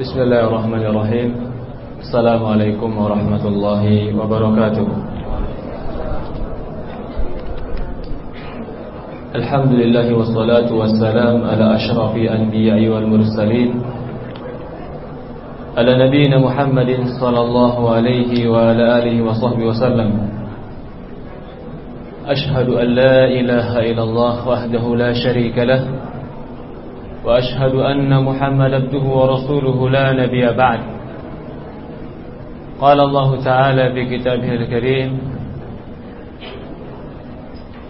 بسم الله الرحمن الرحيم السلام عليكم ورحمة الله وبركاته الحمد لله والصلاة والسلام على أشرف الأنبياء والمرسلين على نبينا محمد صلى الله عليه وعلى آله وصحبه وسلم أشهد أن لا إله إلا الله وحده لا شريك له وأشهد أن محمد عبده ورسوله لا نبي بعد. قال الله تعالى في كتابه الكريم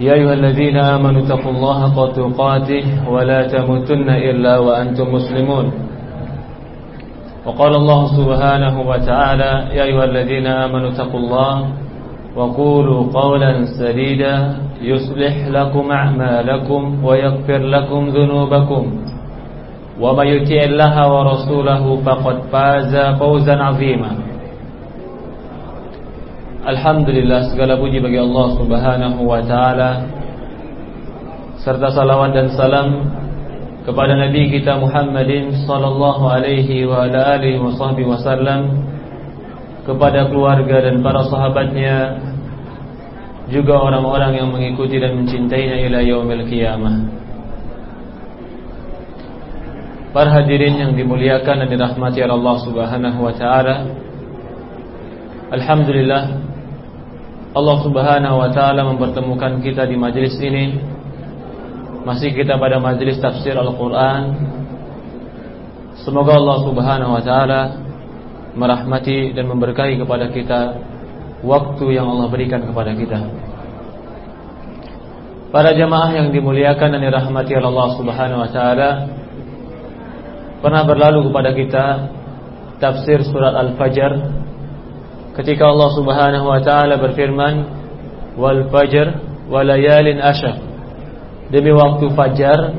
يا أيها الذين آمنوا اتقوا الله حق تقاته ولا تموتن إلا وأنتم مسلمون. وقال الله سبحانه وتعالى يا أيها الذين آمنوا اتقوا الله وقولوا قولا سديدا يصلح لكم أعمالكم ويغفر لكم ذنوبكم. ومن يطع الله ورسوله فقد فاز فوزا عظيما Alhamdulillah segala puji bagi Allah Subhanahu wa taala serta salawat dan salam kepada nabi kita Muhammadin sallallahu alaihi wa ala alihi wasallam kepada keluarga dan para sahabatnya juga orang-orang yang mengikuti dan mencintainya ila yaumil qiyamah. Para hadirin yang dimuliakan dan dirahmati oleh Allah Subhanahu wa taala. Alhamdulillah Allah Subhanahu wa taala mempertemukan kita di majelis ini. Masih kita pada majelis tafsir Al-Qur'an. Semoga Allah Subhanahu wa taala merahmati dan memberkahi kepada kita waktu yang Allah berikan kepada kita. Para jamaah yang dimuliakan dan dirahmati oleh Allah Subhanahu wa taala, pernah berlalu kepada kita tafsir surat Al-Fajr. Ketika Allah Subhanahu wa taala berfirman wal fajr walayalin ashar demi waktu fajar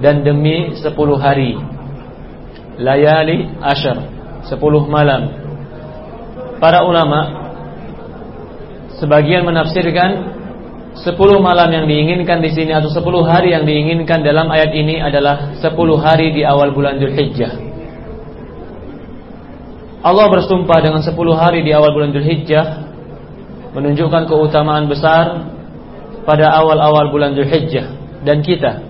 dan demi 10 hari. Layali ashar 10 malam. Para ulama sebagian menafsirkan 10 malam yang diinginkan di sini atau 10 hari yang diinginkan dalam ayat ini adalah 10 hari di awal bulan Dzulhijjah Allah bersumpah dengan 10 hari di awal bulan Dzulhijjah menunjukkan keutamaan besar pada awal-awal bulan Dzulhijjah dan kita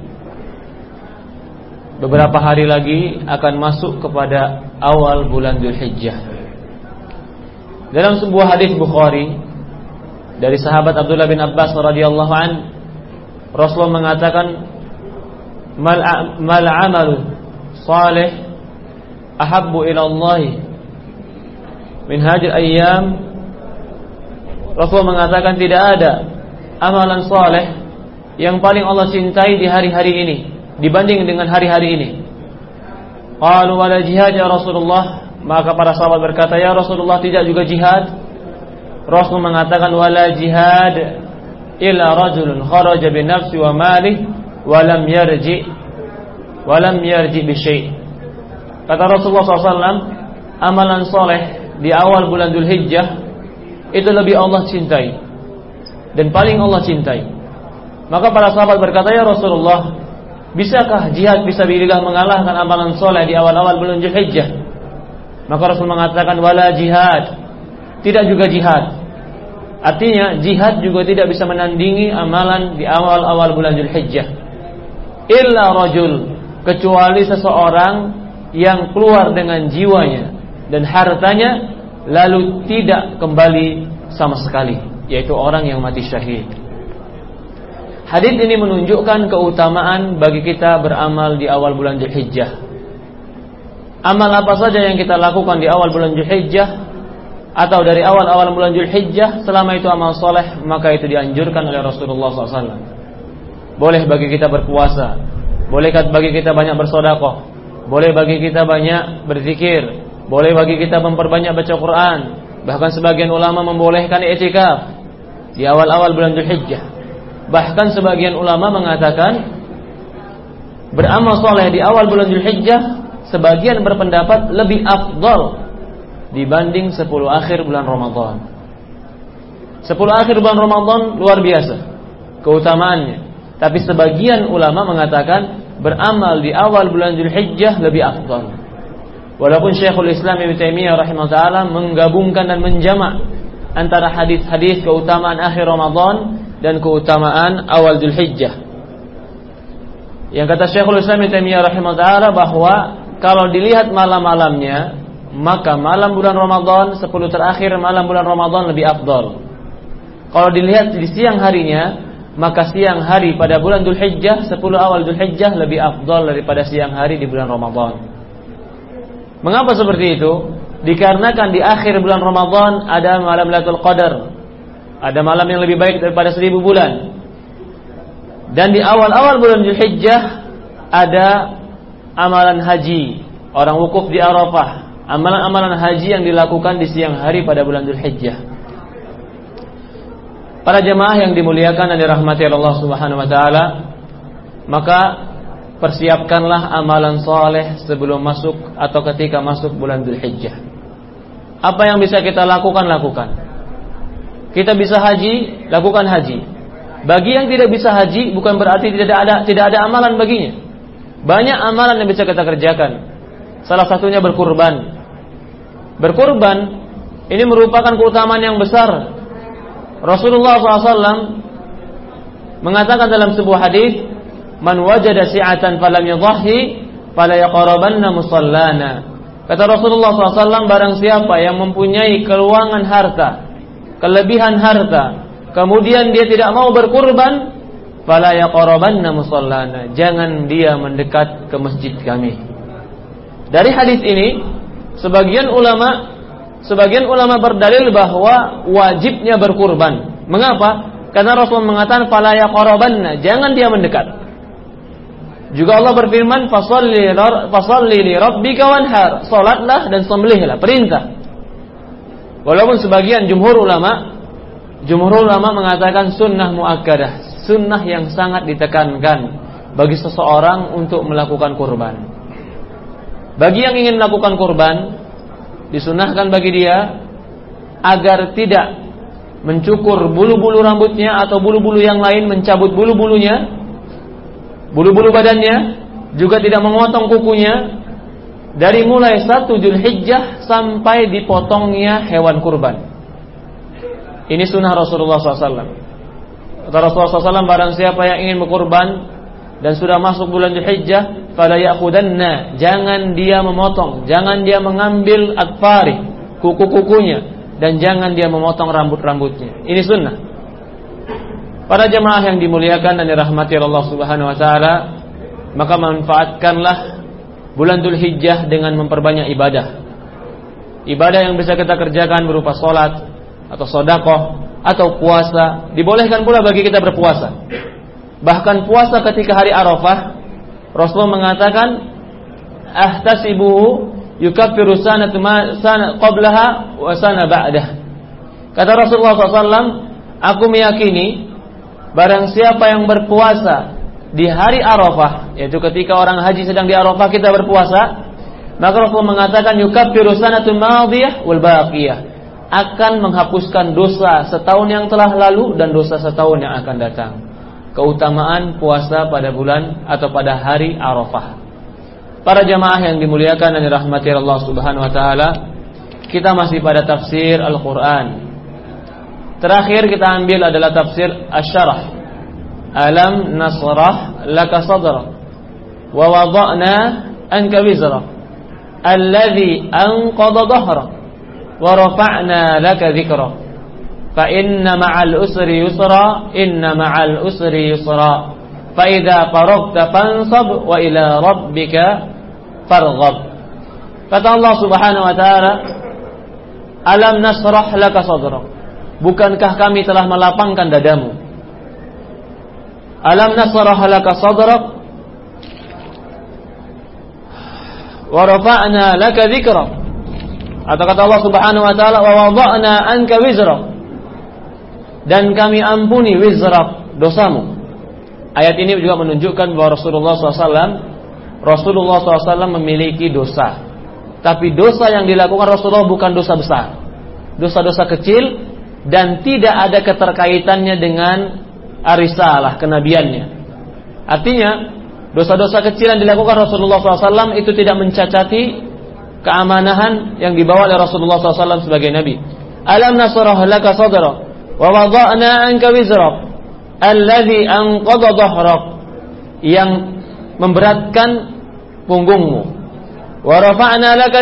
beberapa hari lagi akan masuk kepada awal bulan Dzulhijjah. Dalam sebuah hadis Bukhari dari sahabat Abdullah bin Abbas radhiyallahu an Rasulullah mengatakan mal mal amalu salih ahabbu ila Allah min ayyam Rasul mengatakan tidak ada amalan soleh yang paling Allah cintai di hari-hari ini dibanding dengan hari-hari ini. Qalu wala jihad ya Rasulullah, maka para sahabat berkata ya Rasulullah tidak juga jihad. Rasul mengatakan wala jihad illa rajulun kharaja bi nafsi wa mali wa lam yarji wa lam yarji bi syai. Kata Rasulullah SAW, amalan soleh di awal bulan Dzulhijjah itu lebih Allah cintai dan paling Allah cintai. Maka para sahabat berkata, "Ya Rasulullah, bisakah jihad bisa bilillah mengalahkan amalan soleh di awal-awal bulan Dzulhijjah?" Maka Rasul mengatakan, "Wala jihad." Tidak juga jihad. Artinya jihad juga tidak bisa menandingi amalan di awal-awal bulan Dzulhijjah. Illa rajul, kecuali seseorang yang keluar dengan jiwanya dan hartanya lalu tidak kembali sama sekali yaitu orang yang mati syahid. Hadis ini menunjukkan keutamaan bagi kita beramal di awal bulan Dzulhijjah. Amal apa saja yang kita lakukan di awal bulan Dzulhijjah atau dari awal-awal bulan Dzulhijjah selama itu amal soleh maka itu dianjurkan oleh Rasulullah SAW. Boleh bagi kita berpuasa, boleh bagi kita banyak bersodakoh, boleh bagi kita banyak berzikir, boleh bagi kita memperbanyak baca Quran. Bahkan sebagian ulama membolehkan i'tikaf di awal-awal bulan Dzulhijjah. Bahkan sebagian ulama mengatakan beramal soleh di awal bulan Dzulhijjah sebagian berpendapat lebih afdal dibanding 10 akhir bulan Ramadan. 10 akhir bulan Ramadan luar biasa keutamaannya. Tapi sebagian ulama mengatakan beramal di awal bulan Dzulhijjah lebih afdal. Walaupun Syekhul Islam Ibnu Taimiyah rahimahullah menggabungkan dan menjamak antara hadis-hadis keutamaan akhir Ramadan dan keutamaan awal Dzulhijjah. Yang kata Syekhul Islam Ibnu Taimiyah rahimahullah bahwa kalau dilihat malam-malamnya, maka malam bulan Ramadan 10 terakhir malam bulan Ramadan lebih afdal. Kalau dilihat di siang harinya, maka siang hari pada bulan Dzulhijjah 10 awal Dzulhijjah lebih afdal daripada siang hari di bulan Ramadan. Mengapa seperti itu? Dikarenakan di akhir bulan Ramadan ada malam Lailatul Qadar. Ada malam yang lebih baik daripada seribu bulan. Dan di awal-awal bulan Zulhijjah ada amalan haji. Orang wukuf di Arafah. Amalan-amalan haji yang dilakukan di siang hari pada bulan Zulhijjah. Para jemaah yang dimuliakan dan dirahmati Allah Subhanahu wa taala, maka persiapkanlah amalan soleh sebelum masuk atau ketika masuk bulan Dzulhijjah. Apa yang bisa kita lakukan lakukan. Kita bisa haji, lakukan haji. Bagi yang tidak bisa haji bukan berarti tidak ada tidak ada amalan baginya. Banyak amalan yang bisa kita kerjakan. Salah satunya berkurban. Berkurban ini merupakan keutamaan yang besar. Rasulullah SAW mengatakan dalam sebuah hadis man wajada si'atan falam yudhhi fala yaqrabanna musallana. Kata Rasulullah SAW barang siapa yang mempunyai keluangan harta, kelebihan harta, kemudian dia tidak mau berkurban, fala yaqrabanna musallana. Jangan dia mendekat ke masjid kami. Dari hadis ini, sebagian ulama sebagian ulama berdalil bahwa wajibnya berkurban. Mengapa? Karena Rasul mengatakan fala yaqrabanna, jangan dia mendekat. Juga Allah berfirman, "Fasalli fasalli li rabbika wanhar." Salatlah dan sembelihlah, perintah. Walaupun sebagian jumhur ulama jumhur ulama mengatakan sunnah muakkadah, sunnah yang sangat ditekankan bagi seseorang untuk melakukan kurban. Bagi yang ingin melakukan kurban, disunahkan bagi dia agar tidak mencukur bulu-bulu rambutnya atau bulu-bulu yang lain mencabut bulu-bulunya bulu-bulu badannya, juga tidak memotong kukunya dari mulai satu Zulhijjah sampai dipotongnya hewan kurban. Ini sunnah Rasulullah SAW. Rasulullah SAW barang siapa yang ingin berkurban dan sudah masuk bulan Zulhijjah, fala ya'khudanna, jangan dia memotong, jangan dia mengambil akfari, kuku-kukunya dan jangan dia memotong rambut-rambutnya. Ini sunnah. Para jemaah yang dimuliakan dan dirahmati Allah Subhanahu wa taala, maka manfaatkanlah bulan Dzulhijjah dengan memperbanyak ibadah. Ibadah yang bisa kita kerjakan berupa salat atau sodakoh atau puasa. Dibolehkan pula bagi kita berpuasa. Bahkan puasa ketika hari Arafah, Rasul mengatakan, "Ahtasibuhu yukaffiru sanata sana qablaha wa sana ba'dah." Kata Rasulullah SAW, aku meyakini Barang siapa yang berpuasa di hari Arafah, yaitu ketika orang haji sedang di Arafah kita berpuasa, maka Rasul mengatakan yukaffiru sanatun madiyah wal baqiyah akan menghapuskan dosa setahun yang telah lalu dan dosa setahun yang akan datang. Keutamaan puasa pada bulan atau pada hari Arafah. Para jamaah yang dimuliakan dan dirahmati Allah Subhanahu wa taala, kita masih pada tafsir Al-Qur'an Terakhir kita ambil adalah tafsir Asy-Syarah. Alam nasrah laka sadrak wa wada'na anka wizrak alladhi anqadha dhahrak wa rafa'na laka dhikrak fa inna ma'al usri yusra inna ma'al usri yusra fa idza faragta fansab wa ila rabbika farghab kata Allah Subhanahu wa taala alam nasrah laka sadrak Bukankah kami telah melapangkan dadamu? Alam nasrah laka sadrak wa rafa'na laka. Atau kata Allah Subhanahu wa taala wa wada'na anka. Dan kami ampuni wizrak dosamu. Ayat ini juga menunjukkan bahwa Rasulullah SAW Rasulullah SAW memiliki dosa. Tapi dosa yang dilakukan Rasulullah bukan dosa besar. Dosa-dosa kecil dan tidak ada keterkaitannya dengan arisalah kenabiannya. Artinya dosa-dosa kecil yang dilakukan Rasulullah SAW itu tidak mencacati keamanahan yang dibawa oleh Rasulullah SAW sebagai Nabi. Alam wa wada'na anka wizrak alladhi anqadha dhahrak yang memberatkan punggungmu. Wa rafa'na laka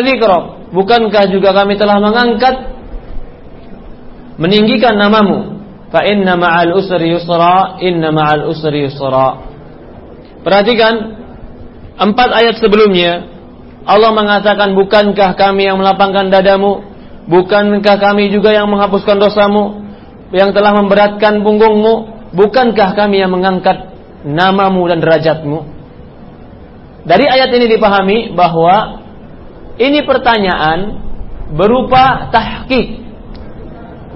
bukankah juga kami telah mengangkat meninggikan namamu? fa inna ma'al usri yusra inna ma'al usri yusra perhatikan empat ayat sebelumnya Allah mengatakan bukankah kami yang melapangkan dadamu? Bukankah kami juga yang menghapuskan dosamu yang telah memberatkan punggungmu bukankah kami yang mengangkat namamu dan derajatmu dari ayat ini dipahami bahwa ini pertanyaan berupa tahqiq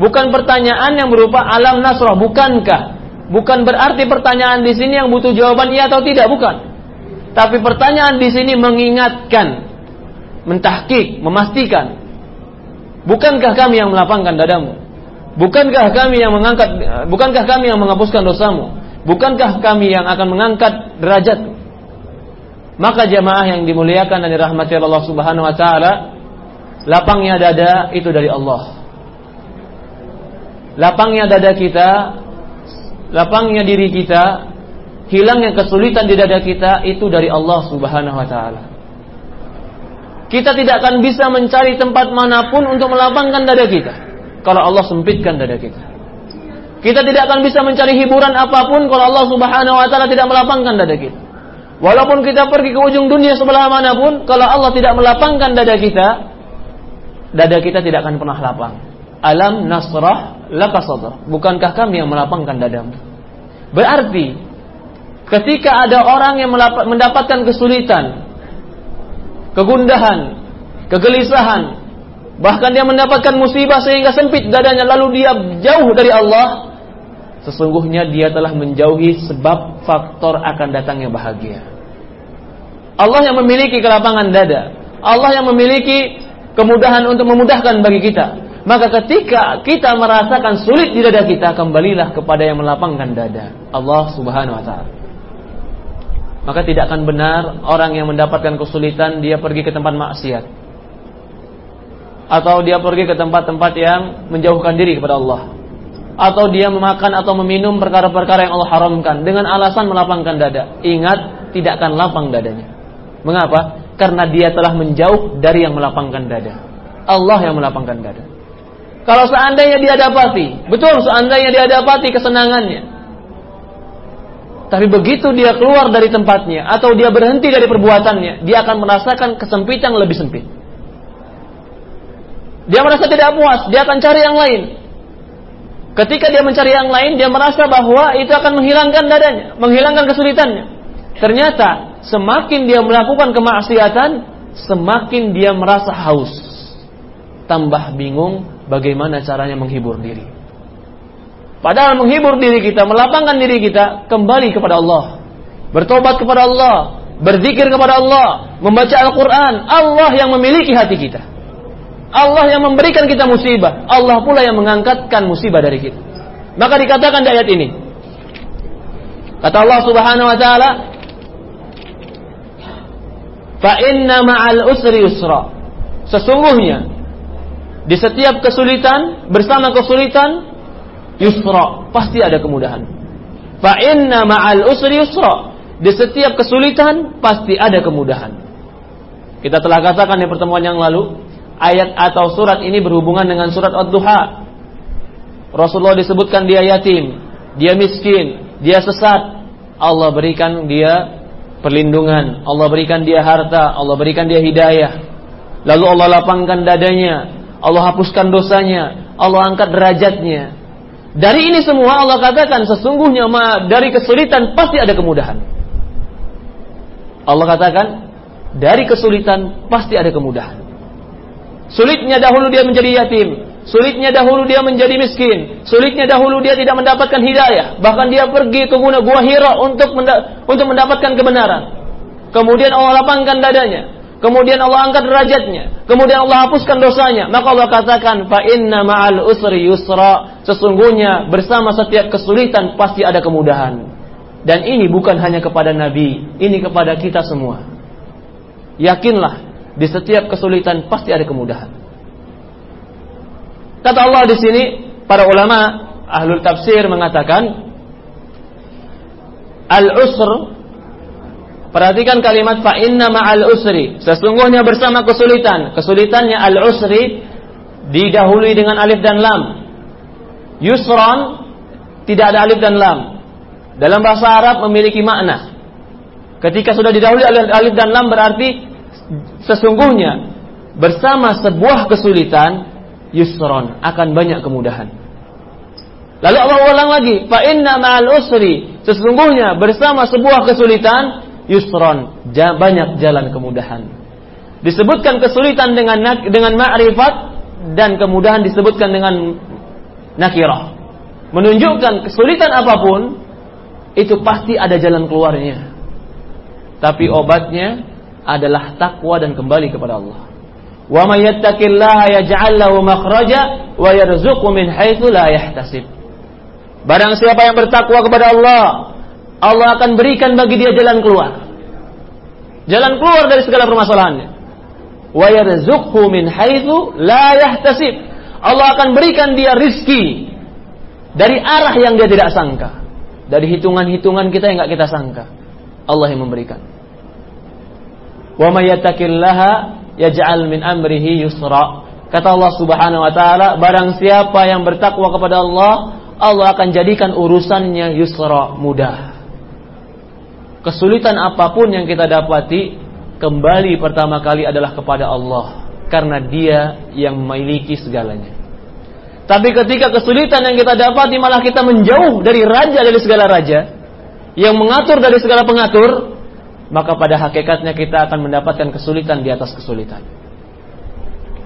Bukan pertanyaan yang berupa alam nasrah, bukankah? Bukan berarti pertanyaan di sini yang butuh jawaban iya atau tidak, bukan. Tapi pertanyaan di sini mengingatkan, mentahkik, memastikan. Bukankah kami yang melapangkan dadamu? Bukankah kami yang mengangkat bukankah kami yang menghapuskan dosamu? Bukankah kami yang akan mengangkat derajat? Maka jamaah yang dimuliakan dan dirahmati Allah Subhanahu wa taala, lapangnya dada itu dari Allah lapangnya dada kita, lapangnya diri kita, hilangnya kesulitan di dada kita itu dari Allah Subhanahu wa taala. Kita tidak akan bisa mencari tempat mana pun untuk melapangkan dada kita kalau Allah sempitkan dada kita. Kita tidak akan bisa mencari hiburan apa pun kalau Allah Subhanahu wa taala tidak melapangkan dada kita. Walaupun kita pergi ke ujung dunia sebelah mana pun, kalau Allah tidak melapangkan dada kita, dada kita tidak akan pernah lapang. Alam nasrah laka sadar. Bukankah kami yang melapangkan dadamu? Berarti ketika ada orang yang mendapatkan kesulitan, kegundahan, kegelisahan, bahkan dia mendapatkan musibah sehingga sempit dadanya lalu dia jauh dari Allah, sesungguhnya dia telah menjauhi sebab faktor akan datangnya bahagia. Allah yang memiliki kelapangan dada, Allah yang memiliki kemudahan untuk memudahkan bagi kita. Maka ketika kita merasakan sulit di dada kita, kembalilah kepada yang melapangkan dada. Allah Subhanahu wa taala. Maka tidak akan benar orang yang mendapatkan kesulitan dia pergi ke tempat maksiat. Atau dia pergi ke tempat-tempat yang menjauhkan diri kepada Allah. Atau dia memakan atau meminum perkara-perkara yang Allah haramkan dengan alasan melapangkan dada. Ingat, tidak akan lapang dadanya. Mengapa? Karena dia telah menjauh dari yang melapangkan dada. Allah yang melapangkan dada. Kalau seandainya dia dapati, betul seandainya dia dapati kesenangannya. Tapi begitu dia keluar dari tempatnya atau dia berhenti dari perbuatannya, dia akan merasakan kesempitan lebih sempit. Dia merasa tidak puas, dia akan cari yang lain. Ketika dia mencari yang lain, dia merasa bahwa itu akan menghilangkan dadanya, menghilangkan kesulitannya. Ternyata semakin dia melakukan kemaksiatan, semakin dia merasa haus. Tambah bingung, bagaimana caranya menghibur diri. Padahal menghibur diri kita, melapangkan diri kita kembali kepada Allah. Bertobat kepada Allah, berzikir kepada Allah, membaca Al-Quran. Allah yang memiliki hati kita. Allah yang memberikan kita musibah. Allah pula yang mengangkatkan musibah dari kita. Maka dikatakan di ayat ini. Kata Allah Subhanahu wa taala, "Fa inna ma'al usri yusra." Sesungguhnya di setiap kesulitan, bersama kesulitan, yusra, pasti ada kemudahan. Fa inna ma'al usri yusra. Di setiap kesulitan pasti ada kemudahan. Kita telah katakan di pertemuan yang lalu, ayat atau surat ini berhubungan dengan surat Ad-Duha. Rasulullah disebutkan dia yatim, dia miskin, dia sesat. Allah berikan dia perlindungan, Allah berikan dia harta, Allah berikan dia hidayah. Lalu Allah lapangkan dadanya, Allah hapuskan dosanya, Allah angkat derajatnya. Dari ini semua Allah katakan sesungguhnya dari kesulitan pasti ada kemudahan. Allah katakan dari kesulitan pasti ada kemudahan. Sulitnya dahulu dia menjadi yatim, sulitnya dahulu dia menjadi miskin, sulitnya dahulu dia tidak mendapatkan hidayah, bahkan dia pergi ke guna gua Hira untuk untuk mendapatkan kebenaran. Kemudian Allah lapangkan dadanya, kemudian Allah angkat derajatnya, kemudian Allah hapuskan dosanya, maka Allah katakan fa inna ma'al usri yusra, sesungguhnya bersama setiap kesulitan pasti ada kemudahan. Dan ini bukan hanya kepada nabi, ini kepada kita semua. Yakinlah Di setiap kesulitan pasti ada kemudahan. Kata Allah di sini, para ulama ahlul tafsir mengatakan al-usr Perhatikan kalimat fa inna ma'al usri. Sesungguhnya bersama kesulitan. Kesulitannya al-usri didahului dengan alif dan lam. Yusron tidak ada alif dan lam. Dalam bahasa Arab memiliki makna. Ketika sudah didahului alif dan lam berarti sesungguhnya bersama sebuah kesulitan yusron akan banyak kemudahan. Lalu Allah ulang lagi, fa inna ma'al usri. Sesungguhnya bersama sebuah kesulitan yusron, banyak jalan kemudahan. Disebutkan kesulitan dengan dengan ma'rifat dan kemudahan disebutkan dengan nakirah. Menunjukkan kesulitan apa pun itu pasti ada jalan keluarnya. Tapi obatnya adalah takwa dan kembali kepada Allah. Wa may yattaqillaha yaj'al lahu wa min haitsu la yahtasib. Barang siapa yang bertakwa kepada Allah, Allah akan berikan bagi dia jalan keluar. Jalan keluar dari segala permasalahannya. Wa yarzuqhu min haitsu la yahtasib. Allah akan berikan dia rizki dari arah yang dia tidak sangka. Dari hitungan-hitungan kita yang nggak kita sangka. Allah yang memberikan. Wa may yattaqillaha yaj'al min amrihi yusra. Kata Allah Subhanahu wa taala, barang siapa yang bertakwa kepada Allah, Allah akan jadikan urusannya yusra, mudah kesulitan apa pun yang kita dapati kembali pertama kali adalah kepada Allah karena Dia yang memiliki segalanya. Tapi ketika kesulitan yang kita dapati malah kita menjauh dari raja dari segala raja yang mengatur dari segala pengatur, maka pada hakikatnya kita akan mendapatkan kesulitan di atas kesulitan.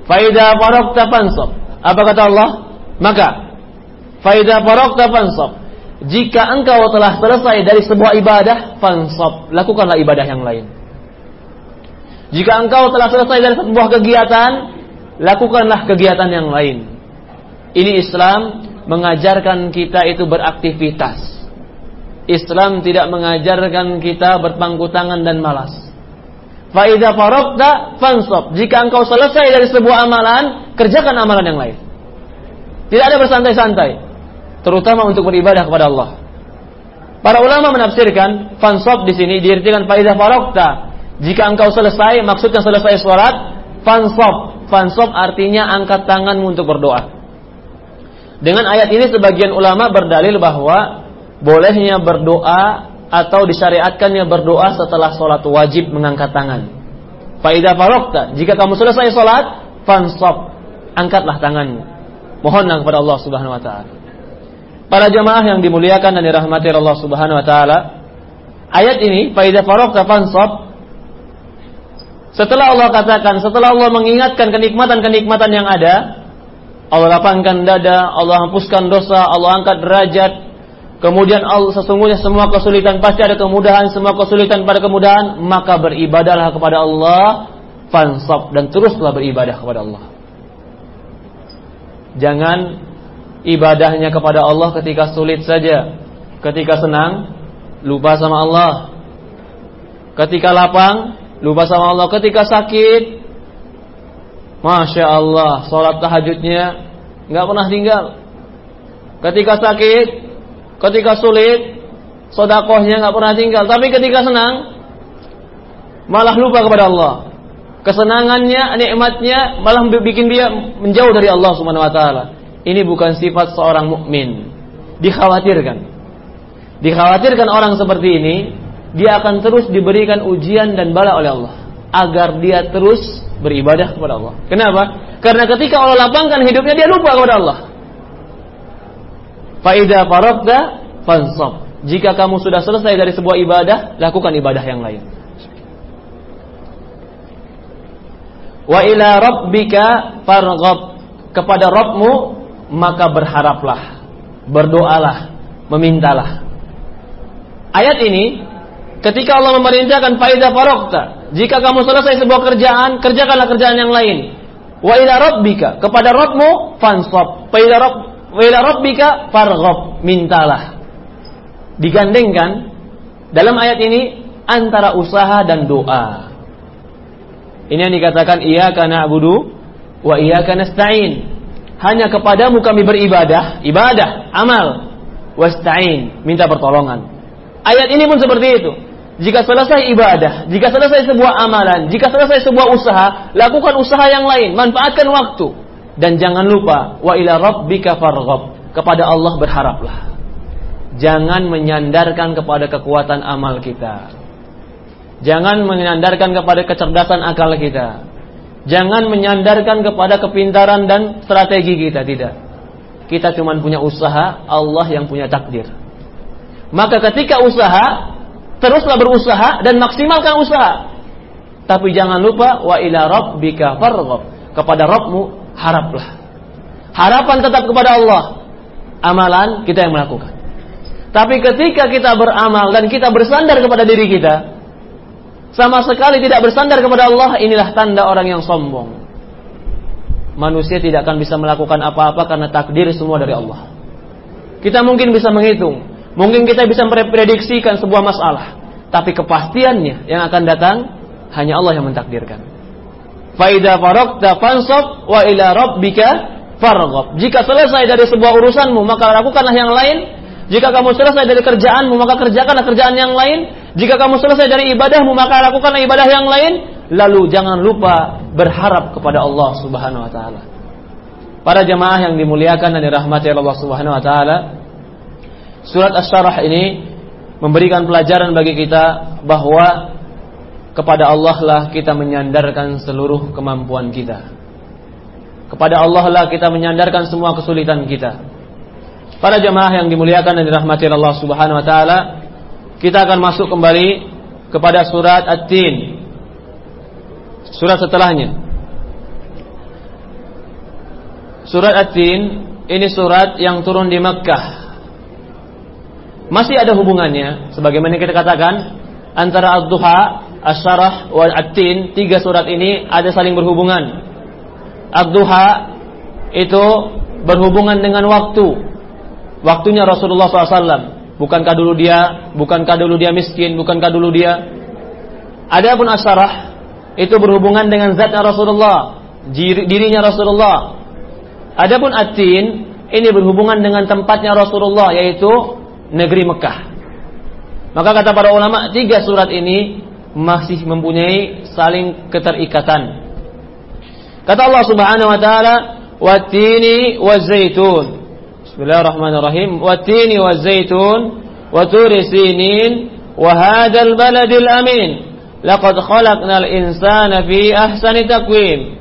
Faida farokta fansab. Apa kata Allah? Maka faida farokta fansab jika engkau telah selesai dari sebuah ibadah, fansab, lakukanlah ibadah yang lain. Jika engkau telah selesai dari sebuah kegiatan, lakukanlah kegiatan yang lain. Ini Islam mengajarkan kita itu beraktivitas. Islam tidak mengajarkan kita berpangku tangan dan malas. Faidah farokta fansab. Jika engkau selesai dari sebuah amalan, kerjakan amalan yang lain. Tidak ada bersantai-santai terutama untuk beribadah kepada Allah. Para ulama menafsirkan fansab di sini diartikan faidah farokta. Jika engkau selesai, maksudnya selesai sholat, fansab. Fansab artinya angkat tanganmu untuk berdoa. Dengan ayat ini sebagian ulama berdalil bahwa bolehnya berdoa atau disyariatkannya berdoa setelah sholat wajib mengangkat tangan. Faidah farokta. Jika kamu selesai sholat, fansab. Angkatlah tanganmu. Mohonlah kepada Allah Subhanahu Wa Taala. Para jamaah yang dimuliakan dan dirahmati Allah Subhanahu wa taala, ayat ini faida faraqta fansab setelah Allah katakan, setelah Allah mengingatkan kenikmatan-kenikmatan yang ada, Allah lapangkan dada, Allah hapuskan dosa, Allah angkat derajat, kemudian Allah sesungguhnya semua kesulitan pasti ada kemudahan, semua kesulitan pada kemudahan, maka beribadahlah kepada Allah, fansab dan teruslah beribadah kepada Allah. Jangan ibadahnya kepada Allah ketika sulit saja. Ketika senang, lupa sama Allah. Ketika lapang, lupa sama Allah. Ketika sakit, Masya Allah, sholat tahajudnya nggak pernah tinggal. Ketika sakit, ketika sulit, sodakohnya nggak pernah tinggal. Tapi ketika senang, malah lupa kepada Allah. Kesenangannya, nikmatnya malah bikin dia menjauh dari Allah Subhanahu Wa Taala. Ini bukan sifat seorang mukmin. Dikhawatirkan. Dikhawatirkan orang seperti ini, dia akan terus diberikan ujian dan bala oleh Allah agar dia terus beribadah kepada Allah. Kenapa? Karena ketika Allah lapangkan hidupnya dia lupa kepada Allah. Faidah farokda fansab. Jika kamu sudah selesai dari sebuah ibadah, lakukan ibadah yang lain. Wa ila rabbika farghab. Kepada Rabbmu maka berharaplah, berdoalah, memintalah. Ayat ini ketika Allah memerintahkan faidah farokta, jika kamu selesai sebuah kerjaan, kerjakanlah kerjaan yang lain. Wa ila rabbika, kepada Rabbmu fansab. Wa ila rabb wa rabbika farghab, mintalah. Digandengkan dalam ayat ini antara usaha dan doa. Ini yang dikatakan iyyaka na'budu wa iyyaka nasta'in. Hanya kepadamu kami beribadah, ibadah, amal, wasta'in, minta pertolongan. Ayat ini pun seperti itu. Jika selesai ibadah, jika selesai sebuah amalan, jika selesai sebuah usaha, lakukan usaha yang lain, manfaatkan waktu dan jangan lupa wa ila rabbika farghab. Kepada Allah berharaplah. Jangan menyandarkan kepada kekuatan amal kita. Jangan menyandarkan kepada kecerdasan akal kita. Jangan menyandarkan kepada kepintaran dan strategi kita, tidak. Kita cuma punya usaha, Allah yang punya takdir. Maka ketika usaha, teruslah berusaha dan maksimalkan usaha. Tapi jangan lupa wa ila rabbika farghab. Kepada Rabbmu haraplah. Harapan tetap kepada Allah. Amalan kita yang melakukan. Tapi ketika kita beramal dan kita bersandar kepada diri kita, sama sekali tidak bersandar kepada Allah, inilah tanda orang yang sombong. Manusia tidak akan bisa melakukan apa-apa karena takdir semua dari Allah. Kita mungkin bisa menghitung, mungkin kita bisa memprediksikan sebuah masalah, tapi kepastiannya yang akan datang hanya Allah yang mentakdirkan. Faida faraqta fansab wa ila rabbika farghab. Jika selesai dari sebuah urusanmu, maka lakukanlah yang lain. Jika kamu selesai dari kerjaanmu, maka kerjakanlah kerjaan yang lain. Jika kamu selesai dari ibadahmu, maka lakukanlah ibadah yang lain. Lalu jangan lupa berharap kepada Allah Subhanahu wa taala. Para jemaah yang dimuliakan dan dirahmati Allah Subhanahu wa taala, surat Asy-Syarah ini memberikan pelajaran bagi kita bahwa kepada Allah lah kita menyandarkan seluruh kemampuan kita. Kepada Allah lah kita menyandarkan semua kesulitan kita. Para jemaah yang dimuliakan dan dirahmati Allah Subhanahu wa taala, kita akan masuk kembali kepada surat At-Tin. Surat setelahnya. Surat At-Tin ini surat yang turun di Mekkah. Masih ada hubungannya sebagaimana kita katakan antara Ad-Duha Asyarah wal At-Tin, tiga surat ini ada saling berhubungan. Ad-Duha itu berhubungan dengan waktu. Waktunya Rasulullah SAW. Bukankah dulu dia, bukankah dulu dia miskin, bukankah dulu dia. Adapun Asyarah itu berhubungan dengan zatnya Rasulullah, dirinya Rasulullah. Adapun At-Tin ini berhubungan dengan tempatnya Rasulullah yaitu negeri Mekah. Maka kata para ulama tiga surat ini masih mempunyai saling keterikatan. Kata Allah Subhanahu wa taala, "Wat-tini waz-zaitun." Bismillahirrahmanirrahim. Wat-tini waz-zaitun wa turi sinin wa hadzal baladil amin. Laqad khalaqnal insana fi ahsani taqwim.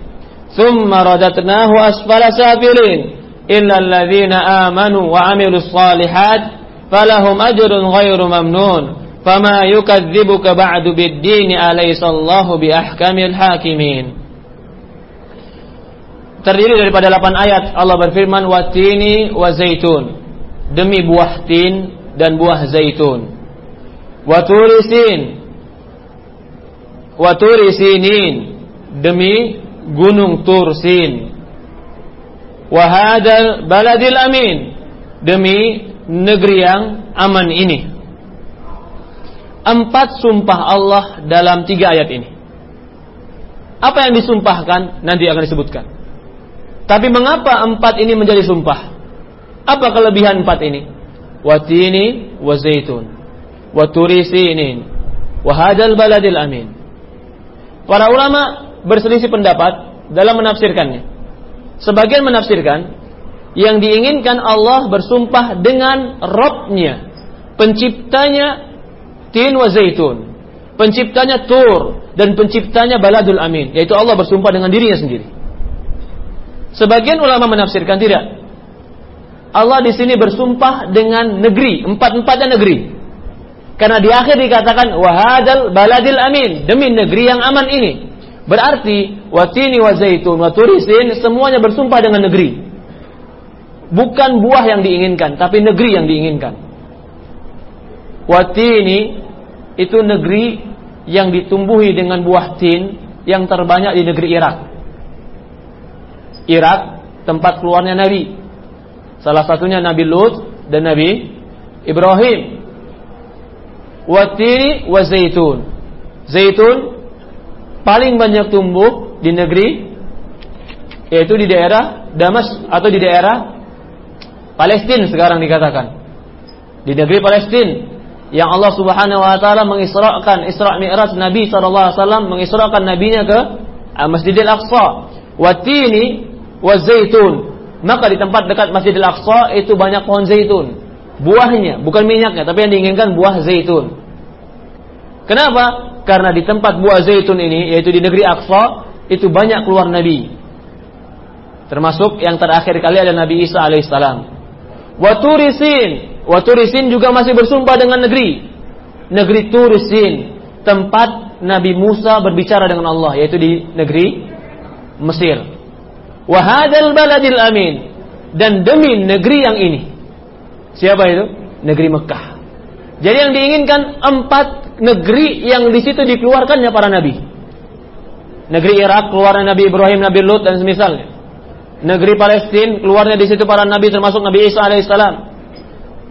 Thumma radatnahu asfala safilin. Illa alladhina amanu wa amilus salihat falahum ajrun ghairu. Fama yukadzibuka ba'du bid-dini alaisallahu bi ahkamil hakimin. Terdiri daripada 8 ayat Allah berfirman watini wa zaitun. Demi buah tin dan buah zaitun. Wa turisin. Wa turisinin. Demi gunung Tursin. Wa hadal baladil amin. Demi negeri yang aman ini empat sumpah Allah dalam tiga ayat ini. Apa yang disumpahkan nanti akan disebutkan. Tapi mengapa empat ini menjadi sumpah? Apa kelebihan empat ini? Watini wa zaitun wa turisinin wa baladil amin. Para ulama berselisih pendapat dalam menafsirkannya. Sebagian menafsirkan yang diinginkan Allah bersumpah dengan Robnya, penciptanya tin wa zaitun. Penciptanya Tur dan penciptanya Baladul Amin, yaitu Allah bersumpah dengan dirinya sendiri. Sebagian ulama menafsirkan tidak. Allah di sini bersumpah dengan negeri, empat-empatnya negeri. Karena di akhir dikatakan wahadal baladil amin, demi negeri yang aman ini. Berarti watini wa zaitun semuanya bersumpah dengan negeri. Bukan buah yang diinginkan, tapi negeri yang diinginkan. Watini itu negeri yang ditumbuhi dengan buah tin yang terbanyak di negeri Irak. Irak tempat keluarnya Nabi. Salah satunya Nabi Lut dan Nabi Ibrahim. Watini wa zaitun. Zaitun paling banyak tumbuh di negeri yaitu di daerah Damas atau di daerah Palestina sekarang dikatakan. Di negeri Palestina yang Allah Subhanahu wa taala mengisrakan Isra Mi'raj Nabi sallallahu alaihi wasallam mengisrakan nabinya ke Masjidil Aqsa. Watini wa zaitun. Maka di tempat dekat Masjidil Aqsa itu banyak pohon zaitun. Buahnya, bukan minyaknya, tapi yang diinginkan buah zaitun. Kenapa? Karena di tempat buah zaitun ini, yaitu di negeri Aqsa, itu banyak keluar Nabi. Termasuk yang terakhir kali ada Nabi Isa alaihissalam. Waturisin, Waturisin juga masih bersumpah dengan negeri. Negeri Turisin, tempat Nabi Musa berbicara dengan Allah, yaitu di negeri Mesir. Wahadal baladil amin. Dan demi negeri yang ini. Siapa itu? Negeri Mekah. Jadi yang diinginkan empat negeri yang di situ dikeluarkannya para nabi. Negeri Irak keluarnya Nabi Ibrahim, Nabi Lut dan semisalnya. Negeri Palestina keluarnya di situ para nabi termasuk Nabi Isa alaihissalam.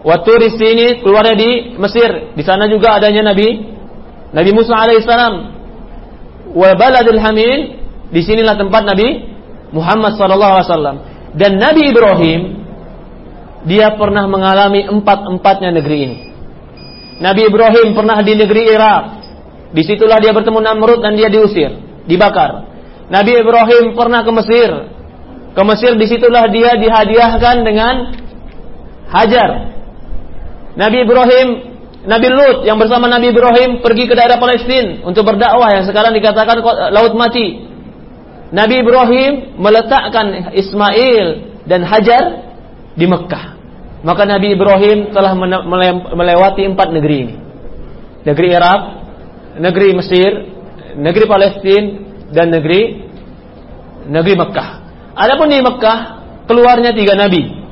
Waktu di sini keluarnya di Mesir. Di sana juga adanya Nabi Nabi Musa alaihissalam. Wa baladil hamil di sinilah tempat Nabi Muhammad sallallahu alaihi wasallam. Dan Nabi Ibrahim dia pernah mengalami empat-empatnya negeri ini. Nabi Ibrahim pernah di negeri Irak. Di situlah dia bertemu Namrud dan dia diusir, dibakar. Nabi Ibrahim pernah ke Mesir. Ke Mesir di situlah dia dihadiahkan dengan Hajar. Nabi Ibrahim, Nabi Lut yang bersama Nabi Ibrahim pergi ke daerah Palestina untuk berdakwah yang sekarang dikatakan laut mati. Nabi Ibrahim meletakkan Ismail dan Hajar di Mekah. Maka Nabi Ibrahim telah melewati empat negeri ini. Negeri Irak, negeri Mesir, negeri Palestina, dan negeri negeri Mekah. Adapun di Mekah keluarnya tiga nabi.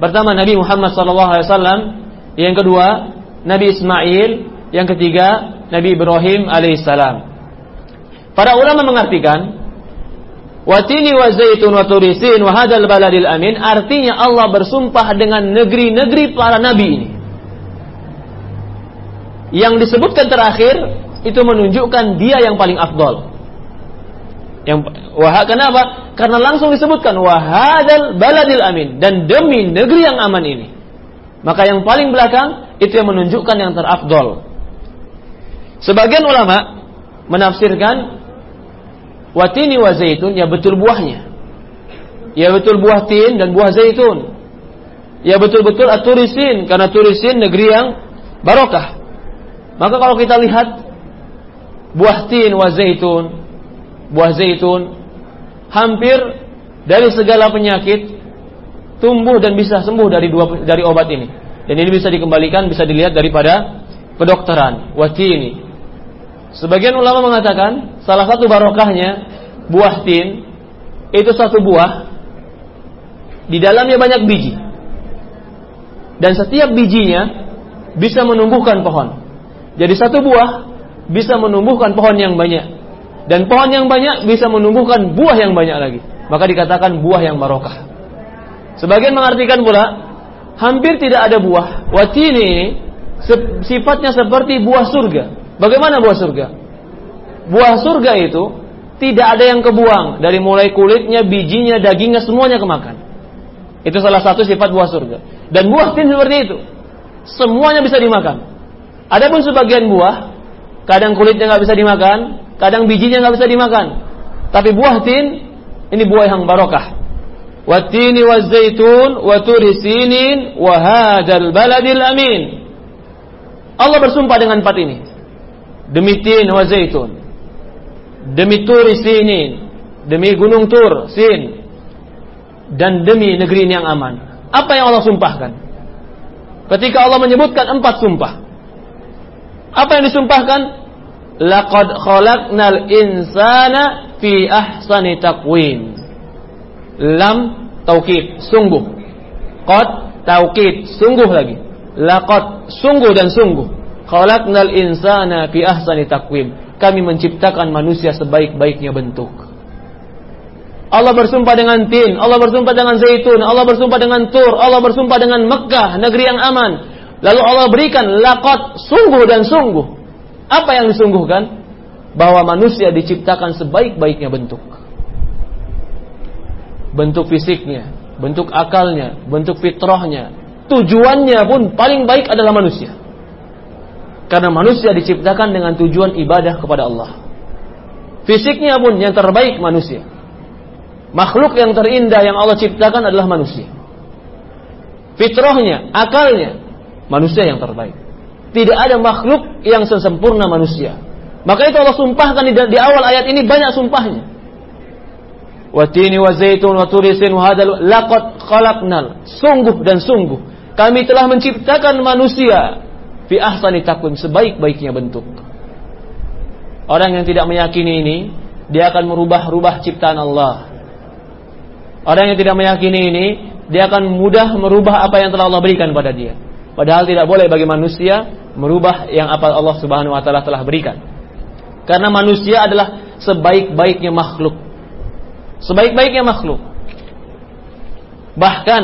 Pertama Nabi Muhammad SAW, yang kedua Nabi Ismail, yang ketiga Nabi Ibrahim alaihissalam. Para ulama mengartikan Watini wa zaitun wa turisin wa hadal baladil amin artinya Allah bersumpah dengan negeri-negeri para nabi ini. Yang disebutkan terakhir itu menunjukkan dia yang paling afdol. Yang wah kenapa? Karena langsung disebutkan wahadal baladil amin dan demi negeri yang aman ini. Maka yang paling belakang itu yang menunjukkan yang terafdol. Sebagian ulama menafsirkan Watini wa zaitun ya betul buahnya. Ya betul buah tin dan buah zaitun. Ya betul-betul aturisin karena turisin negeri yang barokah. Maka kalau kita lihat buah tin wa zaitun, buah zaitun hampir dari segala penyakit tumbuh dan bisa sembuh dari dua dari obat ini. Dan ini bisa dikembalikan, bisa dilihat daripada kedokteran. Watini Sebagian ulama mengatakan salah satu barokahnya buah tin itu satu buah di dalamnya banyak biji. Dan setiap bijinya bisa menumbuhkan pohon. Jadi satu buah bisa menumbuhkan pohon yang banyak. Dan pohon yang banyak bisa menumbuhkan buah yang banyak lagi. Maka dikatakan buah yang barokah. Sebagian mengartikan pula hampir tidak ada buah. Watini ini sifatnya seperti buah surga. Bagaimana buah surga? Buah surga itu tidak ada yang kebuang dari mulai kulitnya, bijinya, dagingnya semuanya kemakan. Itu salah satu sifat buah surga. Dan buah tin seperti itu. Semuanya bisa dimakan. Adapun sebagian buah, kadang kulitnya nggak bisa dimakan, kadang bijinya nggak bisa dimakan. Tapi buah tin ini buah yang barokah. Wa turi sinin wa hadal baladil amin. Allah bersumpah dengan empat ini. Demi tin wa zaitun. Demi tur sinin. Demi gunung tur sin. Dan demi negeri ini yang aman. Apa yang Allah sumpahkan? Ketika Allah menyebutkan empat sumpah. Apa yang disumpahkan? Laqad khalaqnal insana fi ahsani taqwim lam taukid sungguh qad taukid sungguh lagi laqad sungguh dan sungguh Khalaqnal insana fi ahsani takwim. Kami menciptakan manusia sebaik-baiknya bentuk. Allah bersumpah dengan tin, Allah bersumpah dengan zaitun, Allah bersumpah dengan tur, Allah bersumpah dengan Mekah, negeri yang aman. Lalu Allah berikan laqad sungguh dan sungguh. Apa yang disungguhkan? bahwa manusia diciptakan sebaik-baiknya bentuk. Bentuk fisiknya, bentuk akalnya, bentuk fitrahnya, tujuannya pun paling baik adalah manusia. Karena manusia diciptakan dengan tujuan ibadah kepada Allah. Fisiknya pun yang terbaik manusia. Makhluk yang terindah yang Allah ciptakan adalah manusia. Fitrahnya, akalnya, manusia yang terbaik. Tidak ada makhluk yang sesempurna manusia. Maka itu Allah sumpahkan di, di awal ayat ini banyak sumpahnya. Watini wa zaitun wa turisin wa hadal laqad khalaqnal. Sungguh dan sungguh kami telah menciptakan manusia fi ahsani takwim sebaik-baiknya bentuk. Orang yang tidak meyakini ini, dia akan merubah-rubah ciptaan Allah. Orang yang tidak meyakini ini, dia akan mudah merubah apa yang telah Allah berikan pada dia. Padahal tidak boleh bagi manusia merubah yang apa Allah Subhanahu wa taala telah berikan. Karena manusia adalah sebaik-baiknya makhluk. Sebaik-baiknya makhluk. Bahkan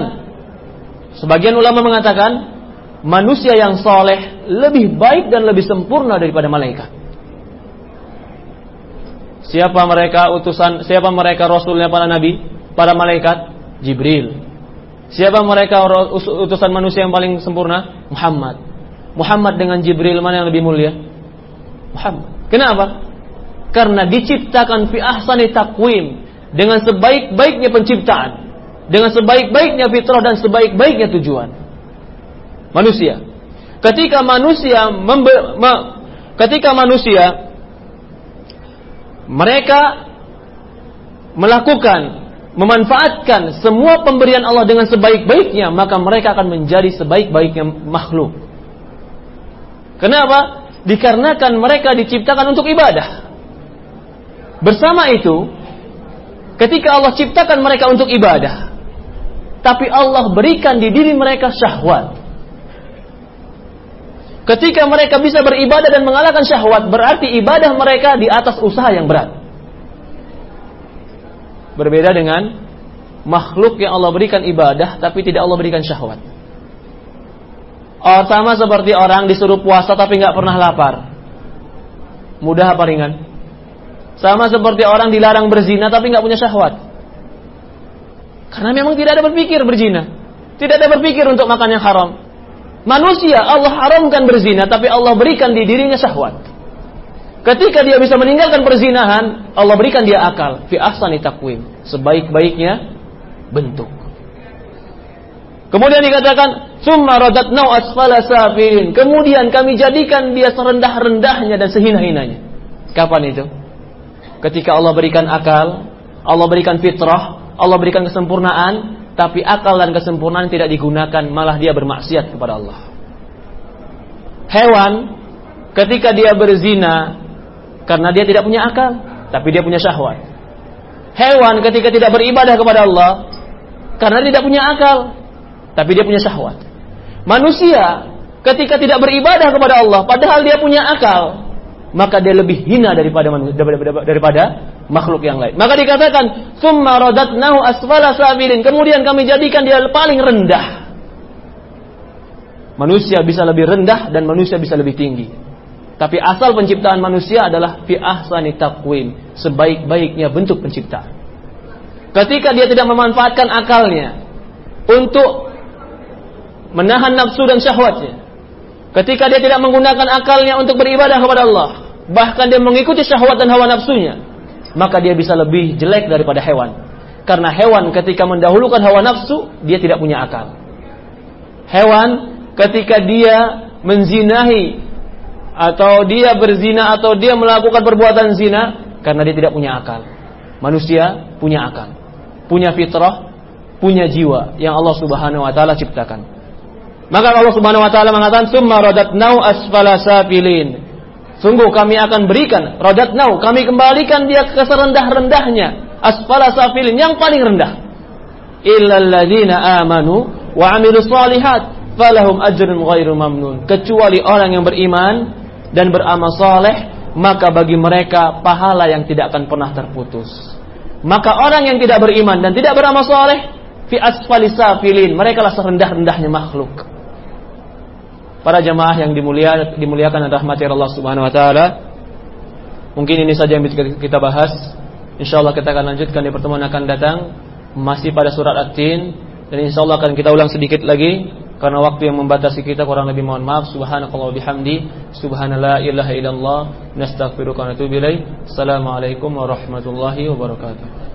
sebagian ulama mengatakan manusia yang soleh lebih baik dan lebih sempurna daripada malaikat. Siapa mereka utusan, siapa mereka rasulnya para nabi, para malaikat? Jibril. Siapa mereka utusan manusia yang paling sempurna? Muhammad. Muhammad dengan Jibril mana yang lebih mulia? Muhammad. Kenapa? Karena diciptakan fi ahsani takwim dengan sebaik-baiknya penciptaan, dengan sebaik-baiknya fitrah dan sebaik-baiknya tujuan. Manusia. Ketika manusia membe, ma, ketika manusia mereka melakukan memanfaatkan semua pemberian Allah dengan sebaik-baiknya, maka mereka akan menjadi sebaik-baiknya makhluk. Kenapa? Dikarenakan mereka diciptakan untuk ibadah. Bersama itu, ketika Allah ciptakan mereka untuk ibadah, tapi Allah berikan di diri mereka syahwat. Ketika mereka bisa beribadah dan mengalahkan syahwat, berarti ibadah mereka di atas usaha yang berat. Berbeda dengan makhluk yang Allah berikan ibadah tapi tidak Allah berikan syahwat. Oh, sama seperti orang disuruh puasa tapi nggak pernah lapar. Mudah apa ringan? Sama seperti orang dilarang berzina tapi nggak punya syahwat. Karena memang tidak ada berpikir berzina. Tidak ada berpikir untuk makan yang haram. Manusia Allah haramkan berzina tapi Allah berikan di dirinya syahwat. Ketika dia bisa meninggalkan perzinahan, Allah berikan dia akal. Fi ahsani takwim. Sebaik-baiknya bentuk. Kemudian dikatakan, Summa radatnau asfala. Kemudian kami jadikan dia serendah-rendahnya dan sehina-hinanya. Kapan itu? Ketika Allah berikan akal, Allah berikan fitrah, Allah berikan kesempurnaan, tapi akal dan kesempurnaan tidak digunakan, malah dia bermaksiat kepada Allah. Hewan, ketika dia berzina, karena dia tidak punya akal, tapi dia punya syahwat. Hewan ketika tidak beribadah kepada Allah karena tidak punya akal, tapi dia punya syahwat. Manusia ketika tidak beribadah kepada Allah padahal dia punya akal, maka dia lebih hina daripada daripada, daripada makhluk yang lain. Maka dikatakan, "Tsumma radatnahu asfala sabilin." Kemudian kami jadikan dia paling rendah. Manusia bisa lebih rendah dan manusia bisa lebih tinggi. Tapi asal penciptaan manusia adalah fi ahsani taqwim, sebaik-baiknya bentuk penciptaan. Ketika dia tidak memanfaatkan akalnya untuk menahan nafsu dan syahwatnya. Ketika dia tidak menggunakan akalnya untuk beribadah kepada Allah, bahkan dia mengikuti syahwat dan hawa nafsunya, maka dia bisa lebih jelek daripada hewan. Karena hewan ketika mendahulukan hawa nafsu, dia tidak punya akal. Hewan ketika dia menzinahi atau dia berzina atau dia melakukan perbuatan zina karena dia tidak punya akal. Manusia punya akal, punya fitrah, punya jiwa yang Allah Subhanahu wa taala ciptakan. Maka Allah Subhanahu wa taala mengatakan summa radatnau asfala safilin. Sungguh kami akan berikan radatnau, kami kembalikan dia ke serendah-rendahnya asfala safilin yang paling rendah. Illal ladzina amanu wa amilus solihat falahum ajrun ghairu mamnun. Kecuali orang yang beriman dan beramal soleh, maka bagi mereka pahala yang tidak akan pernah terputus. Maka orang yang tidak beriman dan tidak beramal soleh, fi asfali safilin, mereka lah serendah-rendahnya makhluk. Para jamaah yang dimulia, dimuliakan dan rahmati Allah Subhanahu wa taala, Mungkin ini saja yang bisa kita bahas. Insyaallah kita akan lanjutkan di pertemuan akan datang masih pada surat At-Tin dan insyaallah akan kita ulang sedikit lagi karena waktu yang membatasi kita kurang lebih mohon maaf. Subhanakallah bihamdi subhanallah ilaha illallah nastaghfiruka wa natubu ilaih. Assalamualaikum warahmatullahi wabarakatuh